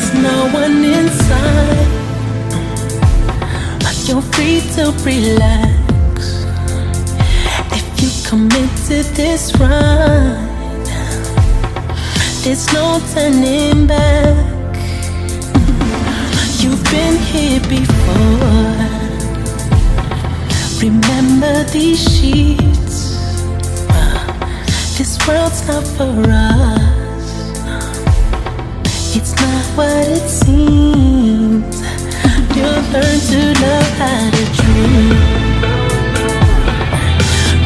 There's no one inside. But you're free to relax. If you commit to this ride, there's no turning back. You've been here before. Remember these sheets. This world's not for us. What it seems. You'll learn to love how to dream.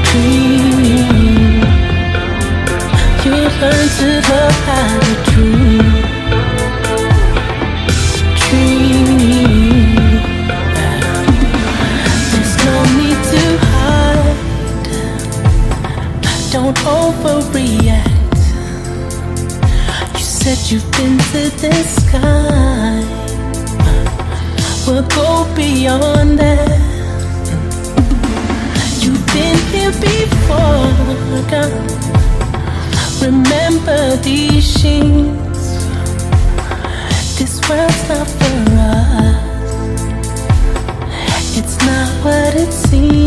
Dream. You'll learn to love how to dream. Don't overreact. Said you've been to the sky. We'll go beyond that. You've been here before, girl. Remember these sheets. This world's not for us. It's not what it seems.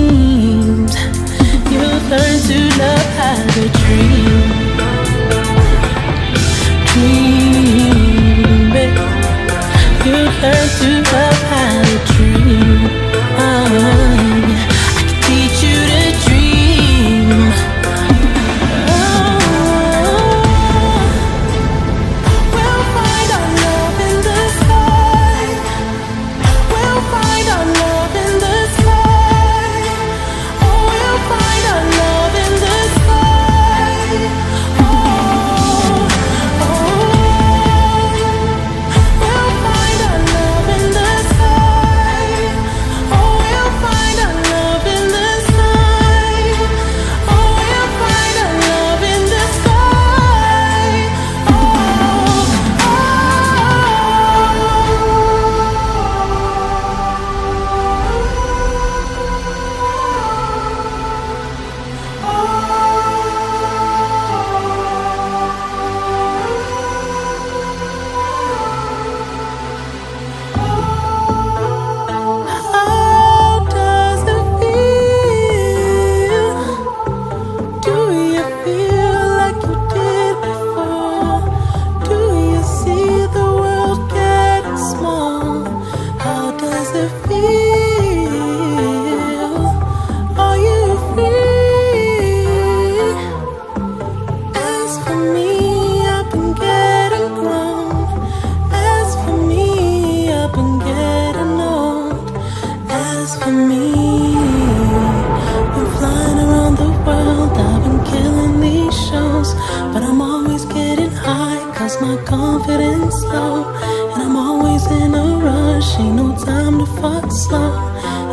Confidence low. And I'm always in a rush, ain't no time to fuck slow.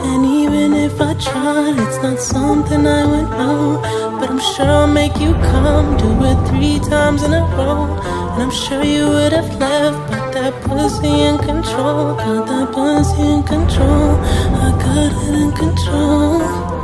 And even if I tried, it's not something I would know. But I'm sure I'll make you come, do it three times in a row. And I'm sure you would have left, but that pussy in control. Got that pussy in control. I got it in. Control.